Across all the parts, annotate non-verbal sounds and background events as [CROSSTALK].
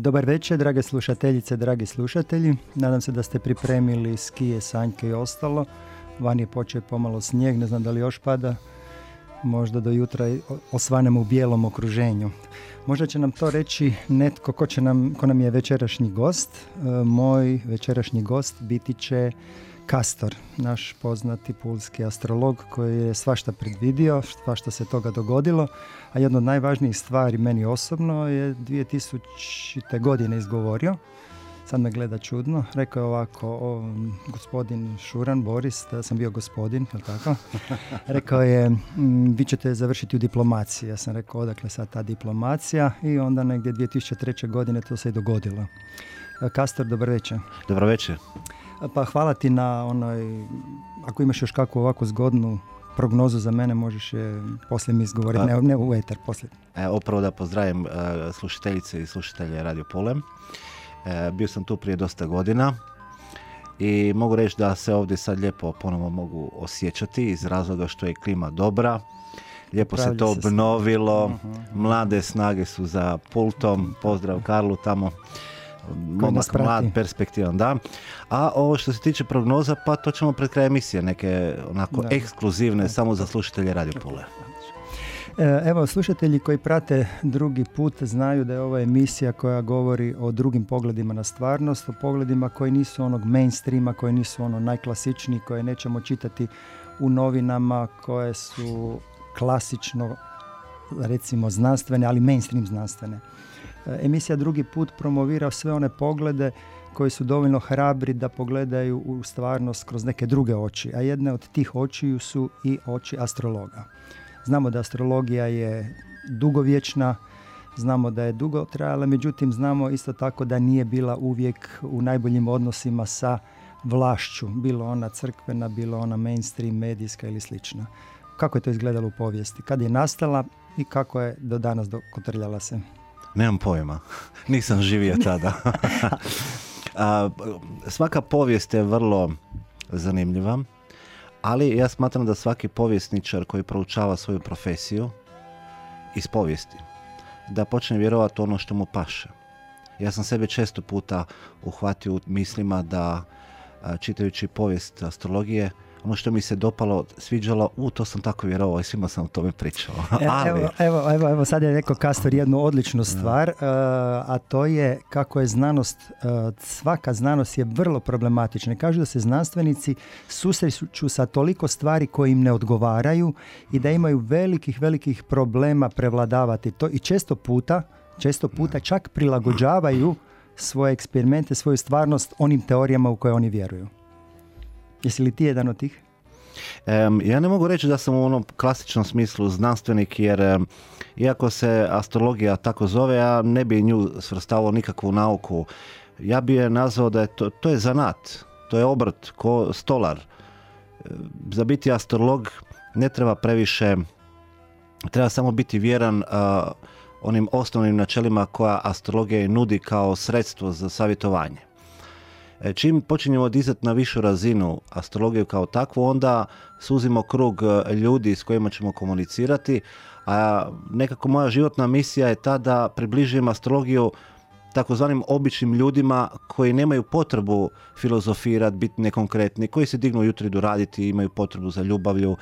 Dobar večer, drage slušateljice, dragi slušatelji. Nadam se da ste pripremili skije, sanjke i ostalo. Van je počeo pomalo snijeg, ne znam da li još pada. Možda do jutra osvanemo u bijelom okruženju. Možda će nam to reći netko ko, će nam, ko nam je večerašnji gost. E, moj večerašnji gost biti će Kastor, naš poznati pulski astrolog koji je svašta predvidio, svašta se toga dogodilo, a jedna od najvažnijih stvari meni osobno je 2000. godine izgovorio, sad me gleda čudno, rekao je ovako, o, gospodin Šuran, Boris, da sam bio gospodin, je tako? [LAUGHS] Rekao je, vi ćete završiti u diplomaciji. Ja sam rekao, odakle sad ta diplomacija i onda negdje 2003. godine to se i dogodilo. Kastor, dobro večer. Dobro večer. Pa hvala ti na onoj, ako imaš još kakvu ovako zgodnu prognozu za mene, možeš je poslije mi izgovoriti, pa- ne, ne u eter, poslije. E, opravo da pozdravim uh, slušateljice i slušatelje Radio Polem. E, bio sam tu prije dosta godina i mogu reći da se ovdje sad lijepo ponovo mogu osjećati iz razloga što je klima dobra. Lijepo se to obnovilo, mhm. mlade snage su za pultom, pozdrav Karlu tamo momak mlad, perspektivan, da. A ovo što se tiče prognoza, pa to ćemo pred kraj emisije, neke onako ekskluzivne, samo za slušatelje Radio Pule. E, evo, slušatelji koji prate drugi put znaju da je ova emisija koja govori o drugim pogledima na stvarnost, o pogledima koji nisu onog mainstreama, koji nisu ono najklasičniji, koje nećemo čitati u novinama, koje su klasično, recimo, znanstvene, ali mainstream znanstvene. E, emisija drugi put promovira sve one poglede koji su dovoljno hrabri da pogledaju u stvarnost kroz neke druge oči, a jedne od tih očiju su i oči astrologa. Znamo da astrologija je dugovječna, znamo da je dugo trajala, međutim znamo isto tako da nije bila uvijek u najboljim odnosima sa vlašću, bilo ona crkvena, bilo ona mainstream, medijska ili slična. Kako je to izgledalo u povijesti? Kad je nastala i kako je do danas dokotrljala se? Nemam pojma. [LAUGHS] Nisam živio tada. [LAUGHS] A, svaka povijest je vrlo zanimljiva, ali ja smatram da svaki povjesničar koji proučava svoju profesiju iz povijesti, da počne vjerovati ono što mu paše. Ja sam sebe često puta uhvatio u mislima da čitajući povijest astrologije ono što mi se dopalo, sviđalo, u to sam tako vjerovao i svima sam o tome pričao. E, evo, evo, evo, evo, sad je rekao Kastor jednu odličnu stvar, uh, a to je kako je znanost, uh, svaka znanost je vrlo problematična. Kažu da se znanstvenici susreću sa toliko stvari koji im ne odgovaraju i da imaju velikih, velikih problema prevladavati to i često puta, često puta čak prilagođavaju svoje eksperimente, svoju stvarnost onim teorijama u koje oni vjeruju. Jesi li ti jedan od tih? ja ne mogu reći da sam u onom klasičnom smislu znanstvenik jer iako se astrologija tako zove, ja ne bi nju svrstavao nikakvu nauku. Ja bi je nazvao da je to, to je zanat, to je obrt, ko stolar. Za biti astrolog ne treba previše, treba samo biti vjeran onim osnovnim načelima koja astrologija nudi kao sredstvo za savjetovanje. E, čim počinjemo dizati na višu razinu astrologiju kao takvu, onda suzimo krug e, ljudi s kojima ćemo komunicirati, a nekako moja životna misija je ta da približim astrologiju takozvanim običnim ljudima koji nemaju potrebu filozofirati, biti nekonkretni, koji se dignu jutro idu raditi, imaju potrebu za ljubavlju,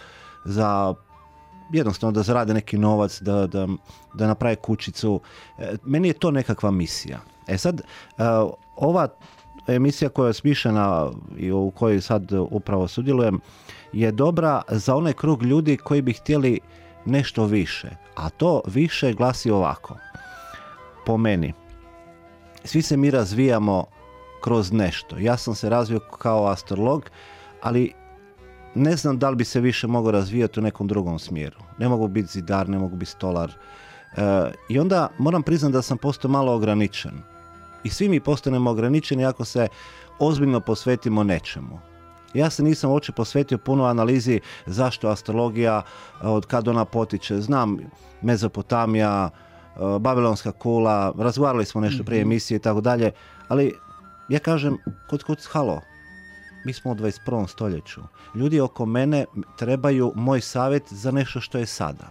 za jednostavno da zarade neki novac, da, da, da naprave kućicu. E, meni je to nekakva misija. E sad, ova emisija koja je smišljena i u kojoj sad upravo sudjelujem je dobra za onaj krug ljudi koji bi htjeli nešto više. A to više glasi ovako. Po meni. Svi se mi razvijamo kroz nešto. Ja sam se razvio kao astrolog, ali ne znam da li bi se više mogao razvijati u nekom drugom smjeru. Ne mogu biti zidar, ne mogu biti stolar. E, I onda moram priznati da sam postao malo ograničen i svi mi postanemo ograničeni ako se ozbiljno posvetimo nečemu. Ja se nisam uopće posvetio puno analizi zašto astrologija, od kad ona potiče. Znam Mezopotamija, e, Babilonska kula, razgovarali smo nešto prije Mhm. emisije i tako dalje, ali ja kažem, kod kod halo, mi smo u 21. stoljeću. Ljudi oko mene trebaju moj savjet za nešto što je sada.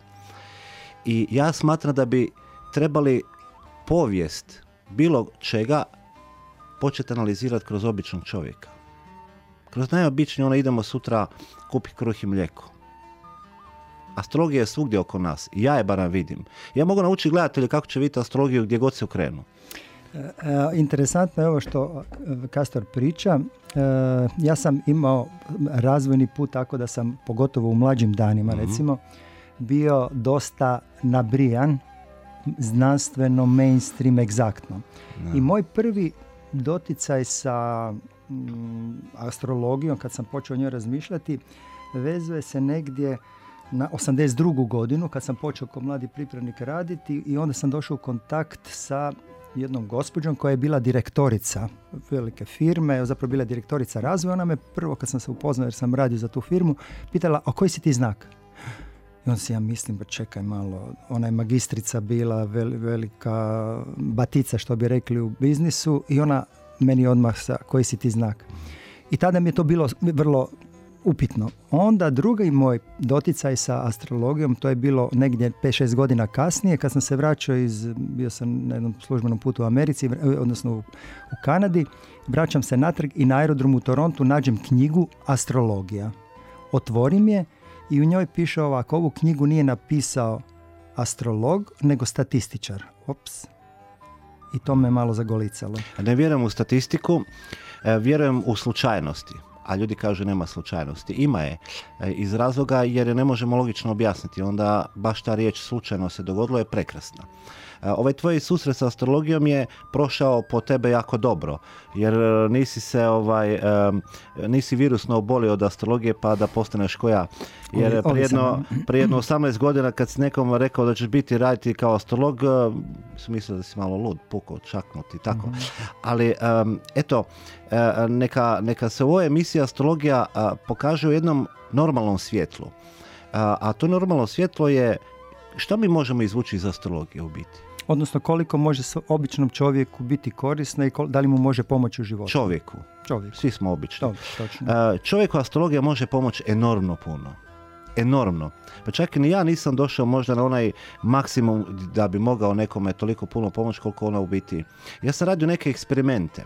I ja smatram da bi trebali povijest bilo čega početi analizirati kroz običnog čovjeka. Kroz najobičnije ono idemo sutra kupi kruh i mlijeko. Astrologija je svugdje oko nas. Ja je barem vidim. Ja mogu naučiti gledatelje kako će vidjeti astrologiju gdje god se okrenu. E, Interesantno je ovo što e, Kastor priča. E, Ja sam imao razvojni put tako da sam, pogotovo u mlađim danima Mhm. recimo, bio dosta nabrijan, znanstveno, mainstream, egzaktno. I moj prvi doticaj sa mm, astrologijom, kad sam počeo o njoj razmišljati, vezuje se negdje na 82. godinu, kad sam počeo kao mladi pripravnik raditi i onda sam došao u kontakt sa jednom gospođom koja je bila direktorica velike firme, zapravo bila direktorica razvoja. Ona me prvo kad sam se upoznao jer sam radio za tu firmu, pitala, a koji si ti znak? I onda si ja mislim, pa čekaj malo, ona je magistrica bila, vel- velika batica što bi rekli u biznisu i ona meni odmah sa koji si ti znak. I tada mi je to bilo vrlo upitno. Onda drugi moj doticaj sa astrologijom, to je bilo negdje 5-6 godina kasnije, kad sam se vraćao iz, bio sam na jednom službenom putu u Americi, odnosno u, u Kanadi, vraćam se natrag i na aerodromu u Torontu nađem knjigu Astrologija. Otvorim je i u njoj piše ovako, ovu knjigu nije napisao astrolog, nego statističar. Ops. I to me malo zagolicalo. Ne vjerujem u statistiku, e, vjerujem u slučajnosti. A ljudi kažu nema slučajnosti. Ima je e, iz razloga jer je ne možemo logično objasniti. Onda baš ta riječ slučajno se dogodilo je prekrasna. E, Ovaj tvoj susret sa astrologijom je prošao po tebe jako dobro, jer e, nisi se ovaj, nisi virusno obolio od astrologije pa da postaneš ko ja. Jer Ovi- prije jedno, ovisan. prije jedno 18 godina kad si nekom rekao da ćeš biti raditi kao astrolog, su mislili da si malo lud, puko, čaknut i tako. Ali em, eto, neka, neka se u ovoj emisiji astrologija a, pokaže u jednom normalnom svjetlu. A, to normalno svjetlo je što mi možemo izvući iz astrologije u biti? Odnosno koliko može s običnom čovjeku biti korisno i da li mu može pomoći u životu. Čovjeku. Čovjek. Svi smo obični. Točno. Čovjeku astrologija može pomoći enormno puno. Enormno. Pa čak ni ja nisam došao možda na onaj maksimum da bi mogao nekome toliko puno pomoći koliko ona u biti. Ja sam radio neke eksperimente.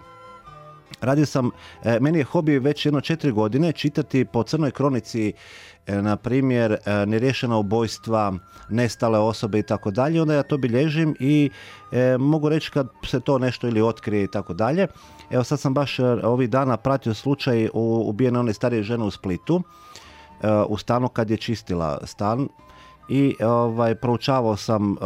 Radio sam, e, meni je hobi već jedno četiri godine čitati po crnoj kronici e, na primjer e, neriješena ubojstva, nestale osobe i tako dalje, onda ja to bilježim i e, mogu reći kad se to nešto ili otkrije i tako dalje. Evo sad sam baš ovih dana pratio slučaj u ubijene one starije žene u Splitu u stanu kad je čistila stan i ovaj proučavao sam, e,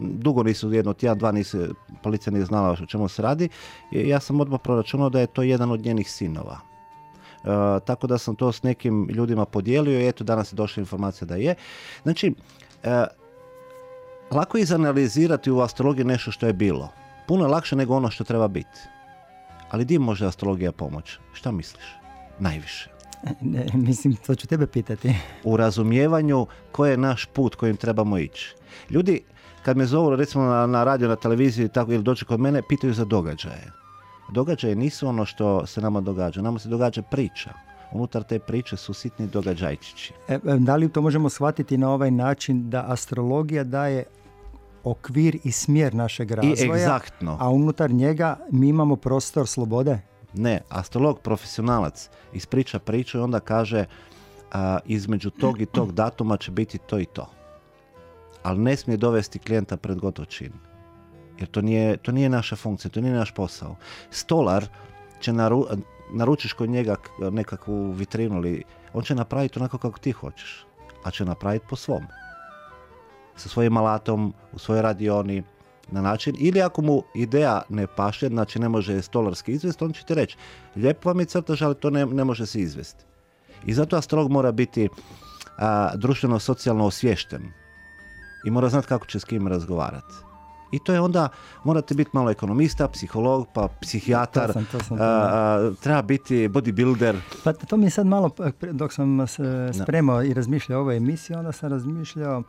dugo nisu, jedno tjedan, dva nisu, policija nije znala o čemu se radi i ja sam odmah proračunao da je to jedan od njenih sinova. E, tako da sam to s nekim ljudima podijelio i eto danas je došla informacija da je. Znači, e, lako je izanalizirati u astrologiji nešto što je bilo. Puno je lakše nego ono što treba biti. Ali di može astrologija pomoć? Šta misliš? Najviše. Ne, [LAUGHS] mislim, to ću tebe pitati. u razumijevanju koji je naš put kojim trebamo ići. Ljudi, kad me zovu recimo na, na radio, na televiziji i tako, ili dođu kod mene, pitaju za događaje. Događaje nisu ono što se nama događa, nama se događa priča. Unutar te priče su sitni događajčići. E, e, da li to možemo shvatiti na ovaj način da astrologija daje okvir i smjer našeg I razvoja, egzaktno. a unutar njega mi imamo prostor slobode? Ne, astrolog, profesionalac, ispriča priču i onda kaže a, između tog i tog datuma će biti to i to. Ali ne smije dovesti klijenta pred gotov čin. Jer to nije, to nije naša funkcija, to nije naš posao. Stolar će naru, naručiš kod njega nekakvu vitrinu ili on će napraviti onako kako ti hoćeš. A će napraviti po svom. Sa svojim alatom, u svojoj radioni, na način, ili ako mu ideja ne paše, znači ne može stolarski izvesti, on će ti reći, lijepo vam je crtaž, ali to ne, ne može se izvesti. I zato astrolog mora biti a, društveno-socijalno osviješten. I mora znati kako će s kim razgovarati. I to je onda, morate biti malo ekonomista, psiholog, pa psihijatar, To sam- to sam a, a, treba biti bodybuilder. Pa to mi je sad malo, dok sam se spremao i razmišljao o ovoj emisiji, onda sam razmišljao,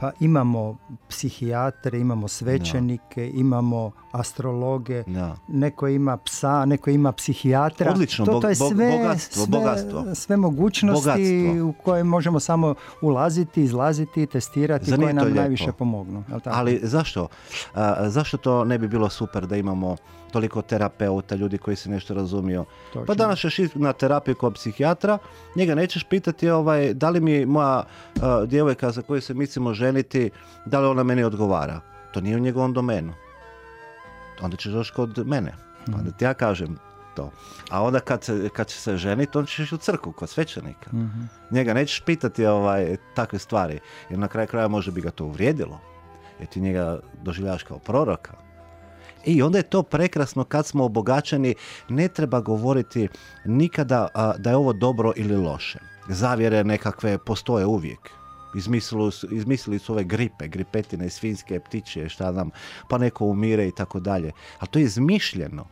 pa imamo psihijatre, imamo svećenike, imamo astrologe, Da. neko ima psa, neko ima psihijatra. Odlično, to, bog- to je sve, bogatstvo, sve, bogatstvo. sve mogućnosti Bogatstvo. u koje možemo samo ulaziti, izlaziti, testirati, Zar nije koje nam lijepo? najviše pomognu. jel tako? Ali zašto? A, zašto to ne bi bilo super da imamo toliko terapeuta, ljudi koji se nešto razumiju? Točno. Pa danas ćeš na terapiju kod psihijatra, njega nećeš pitati ovaj, da li mi moja a, djevojka za koju se mislimo ženiti, da li ona meni odgovara. To nije u njegovom domenu. Onda ćeš doći kod mene. Pa da ti ja kažem to. A onda kad, se, kad će se ženiti, on ćeš u crku kod svećenika. Mhm. Njega nećeš pitati ovaj, takve stvari, jer na kraju kraja može bi ga to uvrijedilo, jer ti njega doživljavaš kao proroka. I onda je to prekrasno kad smo obogaćeni, ne treba govoriti nikada da je ovo dobro ili loše. Zavjere nekakve postoje uvijek. Izmislili su, ove gripe, gripetine, svinske, ptičje, šta znam, pa neko umire i tako dalje. Ali to je izmišljeno.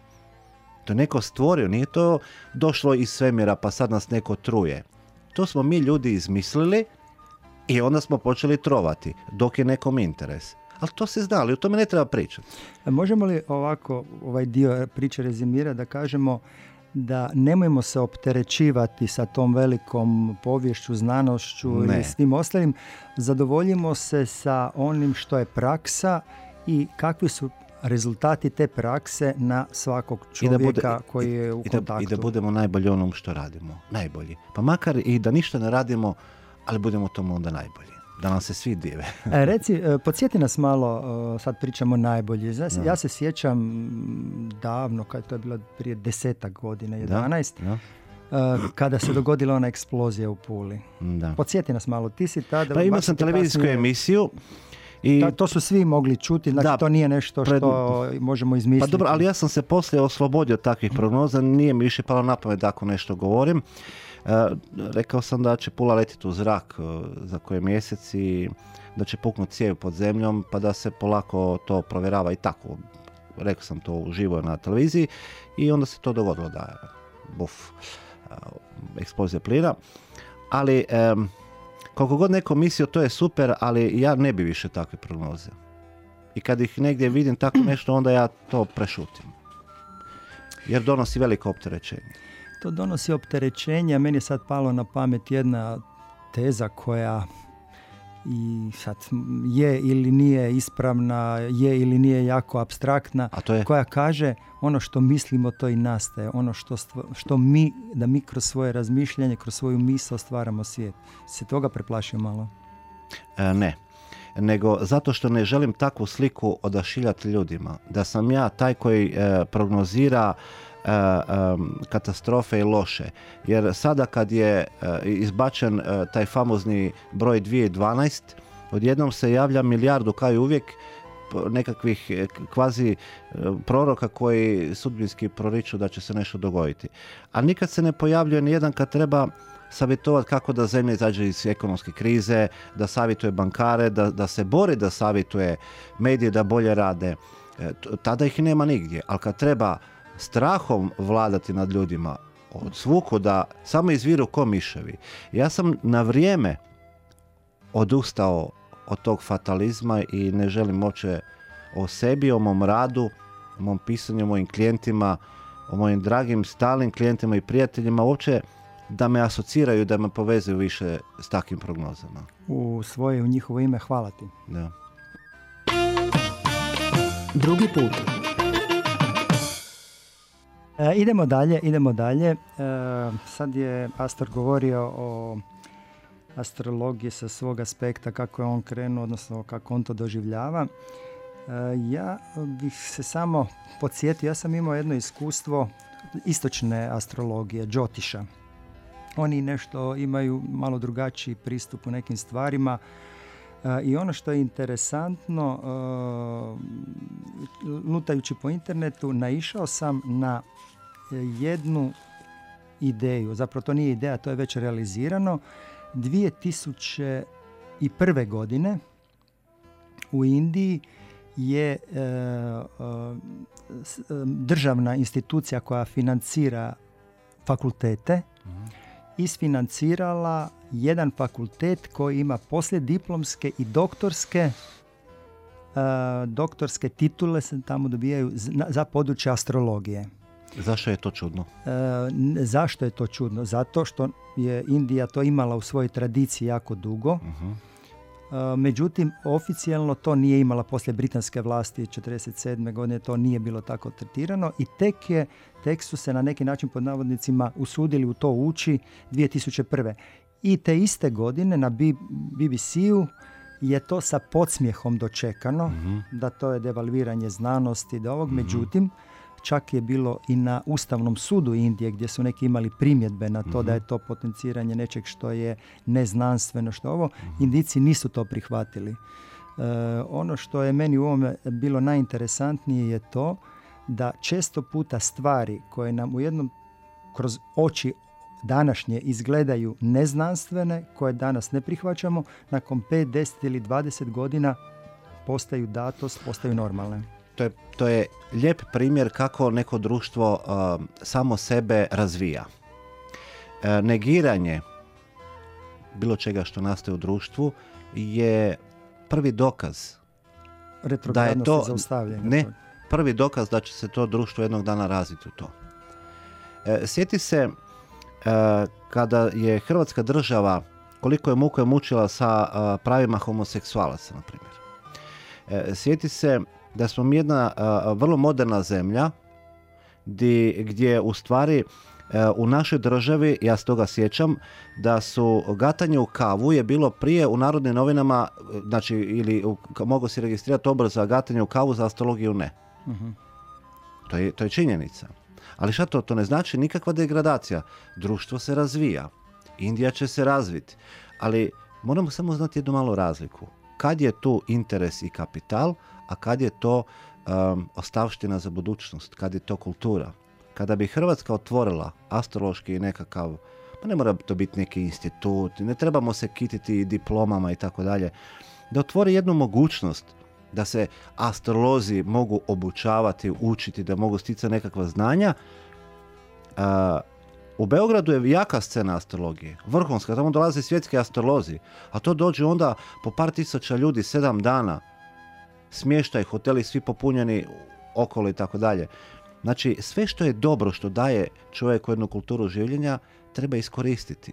To je neko stvorio, nije to došlo iz svemira pa sad nas neko truje. To smo mi ljudi izmislili i onda smo počeli trovati dok je nekom interes. Ali to se zna, ali o tome ne treba pričati. A Možemo li ovako ovaj dio priče rezimirati da kažemo da nemojmo se opterećivati sa tom velikom povješću, znanošću Ne. i s tim ostalim. Zadovoljimo se sa onim što je praksa i kakvi su rezultati te prakse na svakog da bude- čovjeka koji je u I da, kontaktu. I da budemo najbolji onom što radimo. Najbolji. Pa makar i da ništa ne radimo, ali budemo tomu onda najbolji. Da nam se svi dive. [LAUGHS] E, reci, e, podsjeti nas malo, e, sad pričamo najbolje. Ja, se- ja se sjećam davno, kad to je bilo prije desetak godina, 11, Da, e, kada se dogodila ona eksplozija u Puli. da. Podsjeti nas malo, ti si tada... Pa imao sam televizijsku kasnije- emisiju i Ta- to su svi mogli čuti, znači Da, to nije nešto pred- što možemo Pa izmisliti. dobro, ali ja sam se poslije oslobodio takvih prognoza, nije mi više palo na pamet da ako nešto govorim. E, rekao sam da će Pula letiti u zrak e, za koji mjesec i da će puknuti cijev pod zemljom pa da se polako to provjerava i tako. Rekao sam to uživo na televiziji i onda se to dogodilo da je buf, e, eksplozija plina. Ali koliko god neko mislio to je super, ali ja ne bi više takve prognoze. I kad ih negdje vidim tako nešto, onda ja to prešutim. Jer donosi veliko opterećenje. To donosi opterećenje, meni je sad palo na pamet jedna teza koja i sad je ili nije ispravna, je ili nije jako abstraktna, A to je, koja kaže ono što mislimo to i nastaje, ono što, stvo- što mi, da mi kroz svoje razmišljanje, kroz svoju misao stvaramo svijet. Se toga preplašio malo? e, ne. Nego zato što ne želim takvu sliku odašiljati ljudima. Da sam ja taj koji e, prognozira katastrofe i loše. Jer sada kad je e, izbačen e, taj famozni broj 2012, odjednom se javlja milijardu kao i uvijek nekakvih e, kvazi e, proroka koji sudbinski proriču da će se nešto dogoditi. A nikad se ne pojavljuje ni jedan kad treba savjetovati kako da zemlja izađe iz ekonomske krize, da savjetuje bankare, da, da se bori da savjetuje medije da bolje rade. E, tada ih nema nigdje. Ali kad treba strahom vladati nad ljudima, od svuku da samo izviru ko miševi. Ja sam na vrijeme odustao od tog fatalizma i ne želim uopće o sebi, o mom radu, o mom pisanju, o mojim klijentima, o mojim dragim stalnim klijentima i prijateljima, uopće da me asociraju, da me povezuju više s takvim prognozama. U svoje, u njihovo ime, hvala ti. Da. Drugi put. E, idemo dalje, idemo dalje. E, sad je Astor govorio o astrologiji sa svog aspekta, kako je on krenuo, odnosno kako on to doživljava. E, ja bih se samo podsjetio, ja sam imao jedno iskustvo istočne astrologije, Džotiša. Oni nešto imaju malo drugačiji pristup u nekim stvarima. E, I ono što je interesantno, e, lutajući po internetu, naišao sam na jednu ideju, zapravo to nije ideja, to je već realizirano. 2001. godine u Indiji je e, e, državna institucija koja financira fakultete isfinancirala jedan fakultet koji ima diplomske i doktorske doktorske titule se tamo dobijaju za područje astrologije. Zašto je to čudno? zašto je to čudno? Zato što je Indija to imala u svojoj tradiciji jako dugo. uh Međutim, oficijalno to nije imala poslije britanske vlasti 1947. godine, to nije bilo tako tretirano i tek, je, tek su se na neki način pod navodnicima usudili u to ući 2001. I te iste godine na BBC-u je to sa podsmjehom dočekano, mhm. da to je devalviranje znanosti, da ovog, mhm. međutim, čak je bilo i na Ustavnom sudu Indije gdje su neki imali primjedbe na to da je to potenciranje nečeg što je neznanstveno, što ovo, Indici nisu to prihvatili. E, ono što je meni u ovome bilo najinteresantnije je to da često puta stvari koje nam u jednom kroz oči današnje izgledaju neznanstvene, koje danas ne prihvaćamo, nakon 5, 10 ili 20 godina postaju datost, postaju normalne. To je, to je lijep primjer kako neko društvo uh, samo sebe razvija. Uh, negiranje bilo čega što nastaje u društvu je prvi dokaz da je to ne prvi dokaz da će se to društvo jednog dana razviti u to. E, sjeti se E, kada je Hrvatska država koliko je muko je mučila sa pravima homoseksualaca, na primjer. E, sjeti se da smo mi jedna vrlo moderna zemlja di, gdje u stvari u našoj državi, ja se toga sjećam, da su gatanje u kavu je bilo prije u Narodnim novinama, znači ili mogu se registrirati obr za gatanje u kavu, za astrologiju ne. uh To, je, to je činjenica. Ali šta to? To ne znači nikakva degradacija. Društvo se razvija. Indija će se razviti. Ali moramo samo znati jednu malu razliku. Kad je tu interes i kapital, a kad je to um, ostavština za budućnost, kad je to kultura. Kada bi Hrvatska otvorila astrološki nekakav, pa ne mora to biti neki institut, ne trebamo se kititi diplomama i tako dalje, da otvori jednu mogućnost da se astrolozi mogu obučavati, učiti, da mogu sticati nekakva znanja. u Beogradu je jaka scena astrologije, vrhunska, tamo dolaze svjetski astrolozi, a to dođe onda po par tisuća ljudi, sedam dana, smještaj, hoteli svi popunjeni okolo i tako dalje. Znači, sve što je dobro, što daje čovjeku jednu kulturu življenja, treba iskoristiti.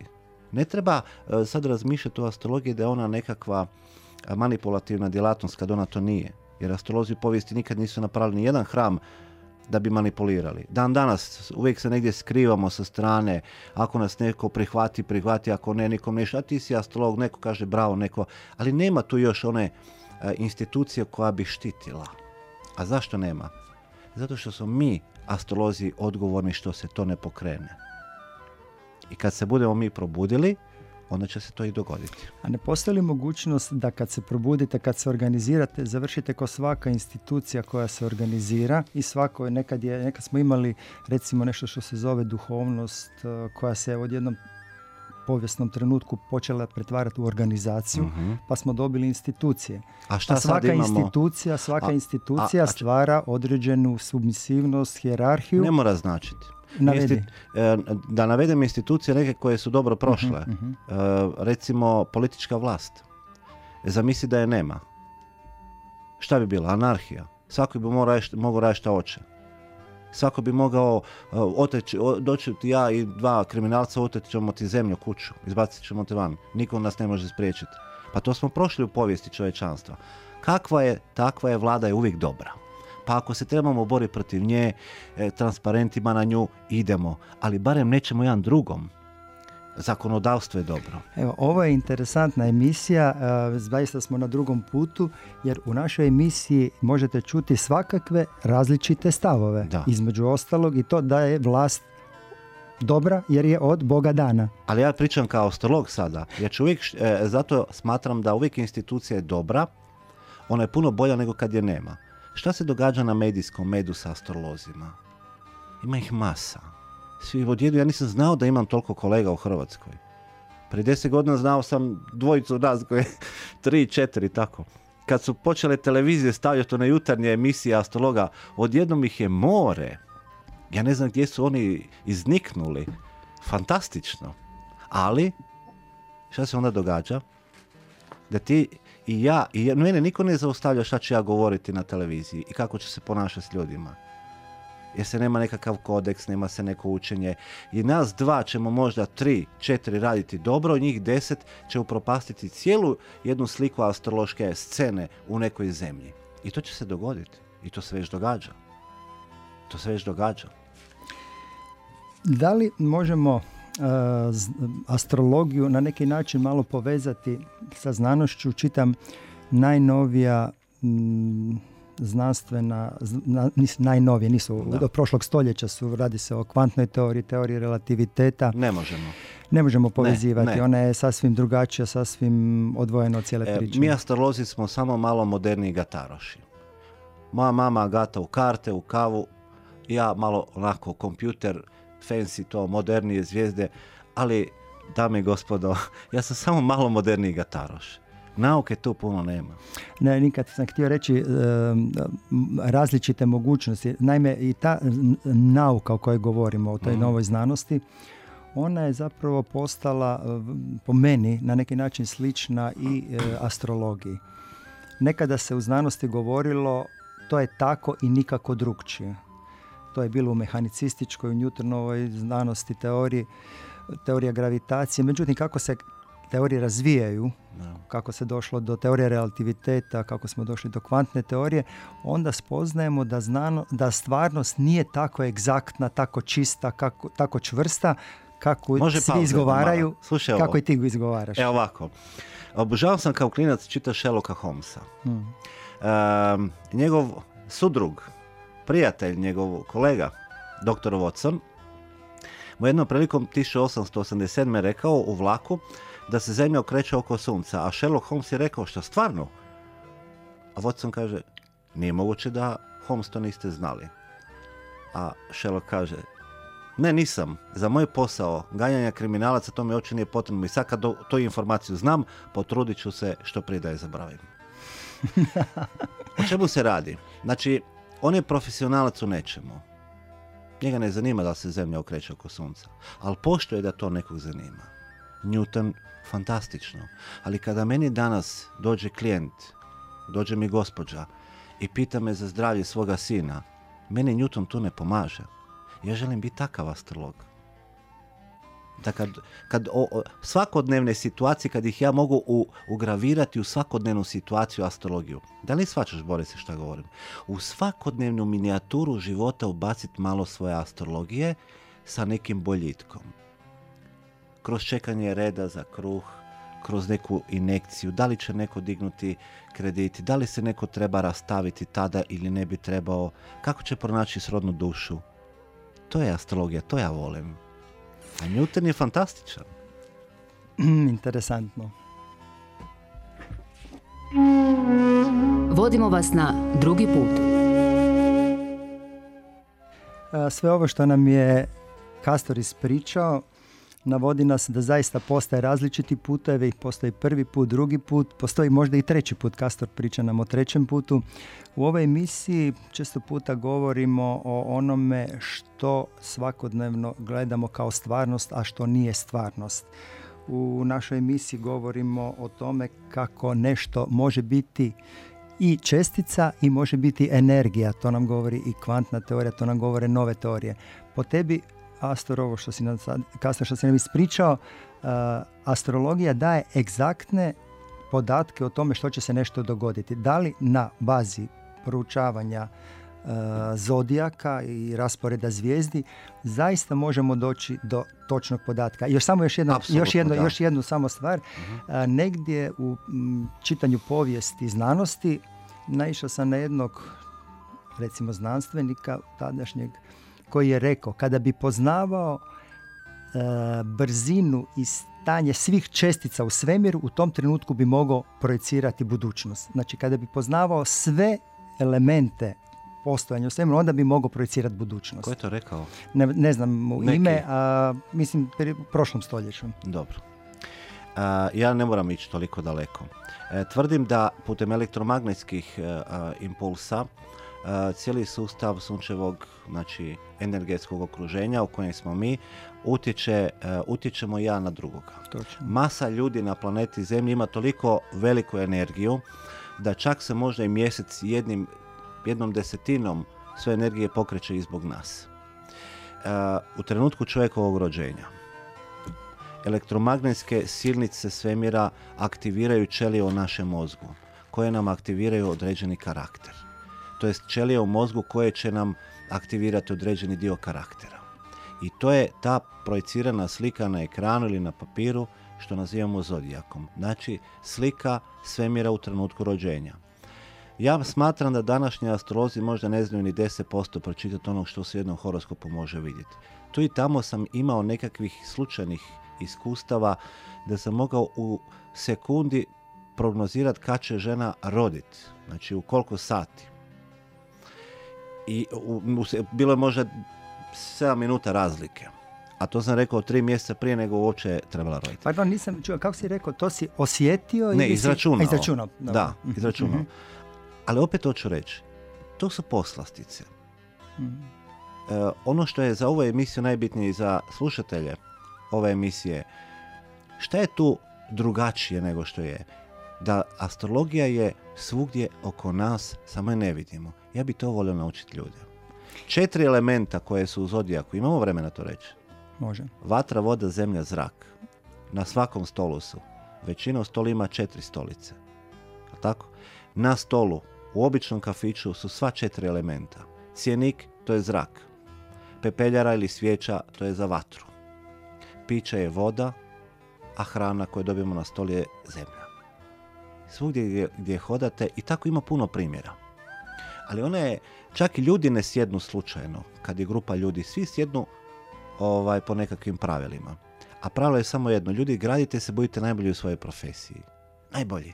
Ne treba e, sad razmišljati o astrologiji da je ona nekakva manipulativna djelatnost kad ona to nije. Jer astrolozi u povijesti nikad nisu napravili ni jedan hram da bi manipulirali. Dan danas uvijek se negdje skrivamo sa strane, ako nas neko prihvati, prihvati, ako ne, nikom nešto, a ti si astrolog, neko kaže bravo, neko, ali nema tu još one e, institucije koja bi štitila. A zašto nema? Zato što smo mi, astrolozi, odgovorni što se to ne pokrene. I kad se budemo mi probudili, onda će se to i dogoditi. A ne postoji li mogućnost da kad se probudite, kad se organizirate, završite kao svaka institucija koja se organizira i svako nekad, je, nekad smo imali recimo nešto što se zove duhovnost e, koja se u jednom povijesnom trenutku počela pretvarati u organizaciju, mhm. pa smo dobili institucije. A šta svaka imamo? institucija, svaka institucija stvara određenu submisivnost, hjerarhiju. Ne mora značiti. Navedi. E, da navedem institucije neke koje su dobro mhm, prošle. Mhm. E, recimo politička vlast. Zamisli da je nema. Šta bi bila? Anarhija. Svako bi mogao raditi šta hoće. Svako bi mogao e, oteći, doći ti ja i dva kriminalca, oteti ćemo ti zemlju, kuću, izbacit ćemo te van. Niko nas ne može spriječiti. Pa to smo prošli u povijesti čovječanstva. Kakva je, takva je vlada je uvijek dobra pa ako se trebamo boriti protiv nje, e, transparentima na nju, idemo. Ali barem nećemo jedan drugom. Zakonodavstvo je dobro. Evo, ovo je interesantna emisija, e, zaista smo na drugom putu, jer u našoj emisiji možete čuti svakakve različite stavove. Da. Između ostalog i to da je vlast dobra jer je od Boga dana. Ali ja pričam kao astrolog sada. Ja ću uvijek, e, zato smatram da uvijek institucija je dobra, ona je puno bolja nego kad je nema. Šta se događa na medijskom medu sa astrolozima? Ima ih masa. Svi odjedu, ja nisam znao da imam toliko kolega u Hrvatskoj. Prije deset godina znao sam dvojicu nas koje, [LAUGHS] tri, četiri, tako. kad su počele televizije stavljati na jutarnje emisije astrologa, odjednom ih je more. Ja ne znam gdje su oni izniknuli. Fantastično. Ali, šta se onda događa? Da ti i ja, i mene niko ne zaustavlja šta ću ja govoriti na televiziji i kako ću se ponašati s ljudima. Jer se nema nekakav kodeks, nema se neko učenje. I nas dva ćemo možda tri, četiri raditi dobro, njih deset će upropastiti cijelu jednu sliku astrološke scene u nekoj zemlji. I to će se dogoditi. I to se već događa. To se već događa. Da li možemo z- astrologiju na neki način malo povezati sa znanošću? Čitam najnovija znanstvena, zna- nis- najnovije, nisu Da. do prošlog stoljeća su, radi se o kvantnoj teoriji, teoriji relativiteta. Ne možemo. Ne možemo povezivati, ne. ona je sasvim drugačija, sasvim odvojena od cijele E, priče. mi astrolozi smo samo malo moderniji gataroši. Moja mama gata u karte, u kavu, ja malo onako kompjuter, fancy to, modernije zvijezde, ali dame i gospodo, [LAUGHS] ja sam samo malo moderniji gataroš. Nauke tu puno nema. Ne, nikad sam htio reći e, m, različite mogućnosti. Naime, i ta nauka o kojoj govorimo, o toj Mhm. novoj znanosti, ona je zapravo postala, e, v- po meni, na neki način slična i e, astrologiji. Nekada se u znanosti govorilo to je tako i nikako drugčije. To je bilo u mehanicističkoj, u Newtonovoj znanosti, teoriji, teorija gravitacije. Međutim, kako se teorije razvijaju, kako se došlo do teorije relativiteta, kako smo došli do kvantne teorije, onda spoznajemo da, znano, da stvarnost nije tako egzaktna, tako čista, kako, tako čvrsta, kako Može svi izgovaraju? Slušaj ovo. kako i ti izgovaraš. E ovako, obožavam sam kao klinac čitao Sherlocka Holmesa. Mm. Ehm, njegov sudrug, prijatelj, njegov kolega, dr. Watson, mu jednom prilikom 1887. rekao u vlaku da se zemlja okreće oko sunca, a Sherlock Holmes je rekao što stvarno? A Watson kaže, nije moguće da Holmes to niste znali. A Sherlock kaže, ne nisam, za moj posao ganjanja kriminalaca to mi uopće nije potrebno i sad kad tu informaciju znam, potrudit ću se što prije da je zaboravim. [LAUGHS] O čemu se radi? Znači, on je profesionalac u nečemu. Njega ne zanima da se zemlja okreće oko sunca, ali poštuje da to nekog zanima. Newton, fantastično. Ali kada meni danas dođe klijent, dođe mi gospođa i pita me za zdravlje svoga sina, meni Newton tu ne pomaže. Ja želim biti takav astrolog. Da kad, kad o, o- svakodnevne situacije, kad ih ja mogu u, ugravirati u svakodnevnu situaciju astrologiju. Da li shvaćaš, Borise, šta govorim? U svakodnevnu minijaturu života ubaciti malo svoje astrologije sa nekim boljitkom. Kroz čekanje reda za kruh, kroz neku inekciju, da li će neko dignuti krediti, da li se neko treba rastaviti tada ili ne bi trebao, kako će pronaći srodnu dušu. To je astrologija, to ja volim. A Newton je fantastičan. Interesantno. Vodimo vas na drugi put. A, Sve ovo što nam je Kastor ispričao navodi nas da zaista postoje različiti putevi, postoji prvi put, drugi put, postoji možda i treći put, Kastor priča nam o trećem putu. U ovoj emisiji često puta govorimo o onome što svakodnevno gledamo kao stvarnost, a što nije stvarnost. U našoj emisiji govorimo o tome kako nešto može biti i čestica i može biti energija. To nam govori i kvantna teorija, to nam govore nove teorije. Po tebi, Astor, ovo što si nam sad, kasno što si nam ispričao, uh, astrologija daje egzaktne podatke o tome što će se nešto dogoditi. Da li na bazi proučavanja uh, zodijaka i rasporeda zvijezdi zaista možemo doći do točnog podatka. Još samo još jedno, još jedno, da. još jednu samo stvar. A, negdje u m, čitanju povijesti znanosti naišao sam na jednog recimo znanstvenika tadašnjeg koji je rekao kada bi poznavao e, brzinu i stanje svih čestica u svemiru u tom trenutku bi mogao projecirati budućnost. Znači kada bi poznavao sve elemente postojanja u svemiru onda bi mogao projecirati budućnost. Ko je to rekao? Ne, ne znam mu Neki. ime, a mislim pri- u prošlom stoljeću. Dobro. ja ne moram ići toliko daleko. E, tvrdim da putem elektromagnetskih e, impulsa cijeli sustav sunčevog znači energetskog okruženja u kojem smo mi utječe, utječemo ja na drugoga. Točno. Masa ljudi na planeti Zemlji ima toliko veliku energiju da čak se možda i mjesec jednim, jednom desetinom sve energije pokreće i zbog nas. U trenutku čovjekovog rođenja elektromagnetske silnice svemira aktiviraju ćelije u našem mozgu, koje nam aktiviraju određeni karakter. To jest ćelije u mozgu koje će nam aktivirati određeni dio karaktera. I to je ta projicirana slika na ekranu ili na papiru što nazivamo zodijakom. Znači slika svemira u trenutku rođenja. Ja smatram da današnji astrolozi možda ne znaju ni 10% pročitati onog što se jednom horoskopu može vidjeti. Tu i tamo sam imao nekakvih slučajnih iskustava da sam mogao u sekundi prognozirati kad će žena roditi, znači u koliko sati. I u, bilo je možda 7 minuta razlike. A to sam rekao tri mjeseca prije nego uopće trebala roditi. Pardon, nisam čuo, kako si rekao, to si osjetio? Ne, izračunao. izračunao. Da, mhm, izračunao. Mhm. Ali opet hoću reći, to su poslastice. mm ono što je za ovu emisiju najbitnije za slušatelje, ove emisije. Šta je tu drugačije nego što je? Da astrologija je svugdje oko nas, samo je ne vidimo. Ja bi to volio naučiti ljude. Četiri elementa koje su u zodijaku, imamo vremena to reći? Može. Vatra, voda, zemlja, zrak. Na svakom stolu su. Većina u stolu ima četiri stolice. Tako? Na stolu, u običnom kafiću su sva četiri elementa. Cijenik, to je zrak. Pepeljara ili svijeća, to je za vatru piće je voda, a hrana koju dobijemo na stol je zemlja. Svugdje gdje, gdje hodate i tako ima puno primjera. Ali one je, čak i ljudi ne sjednu slučajno, kad je grupa ljudi, svi sjednu ovaj, po nekakvim pravilima. A pravilo je samo jedno, ljudi gradite se, budite najbolji u svojoj profesiji. Najbolji.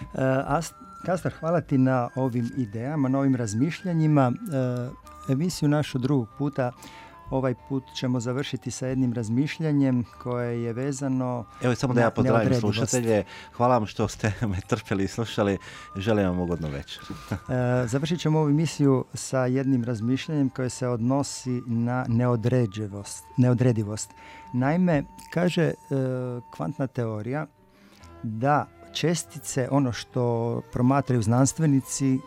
Uh, Kastar, hvala ti na ovim idejama, na ovim razmišljanjima. Uh, emisiju našu drugog puta Ovaj put ćemo završiti sa jednim razmišljanjem koje je vezano Evo samo da ja pozdravim slušatelje. Hvala vam što ste me trpjeli i slušali. Želim vam ugodno večer. e, završit ćemo ovu emisiju sa jednim razmišljanjem koje se odnosi na neodređivost. neodredivost. Naime, kaže e, kvantna teorija da čestice, ono što promatraju znanstvenici,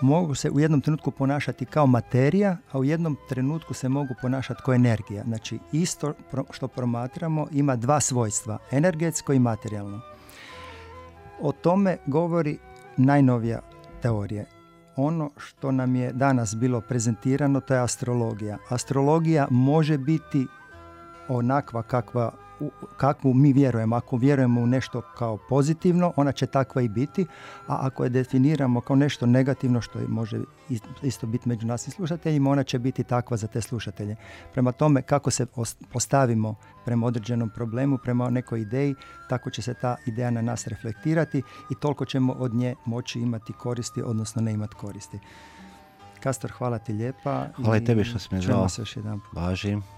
mogu se u jednom trenutku ponašati kao materija, a u jednom trenutku se mogu ponašati kao energija. Znači isto što promatramo ima dva svojstva, energetsko i materijalno. O tome govori najnovija teorija. Ono što nam je danas bilo prezentirano to je astrologija. Astrologija može biti onakva kakva kakvu mi vjerujemo. Ako vjerujemo u nešto kao pozitivno, ona će takva i biti, a ako je definiramo kao nešto negativno, što može isto biti među nas i slušateljima, ona će biti takva za te slušatelje. Prema tome, kako se postavimo prema određenom problemu, prema nekoj ideji, tako će se ta ideja na nas reflektirati i toliko ćemo od nje moći imati koristi, odnosno ne imati koristi. Kastor, hvala ti lijepa. Hvala i tebi što si me zvao. se još jedan. Važim.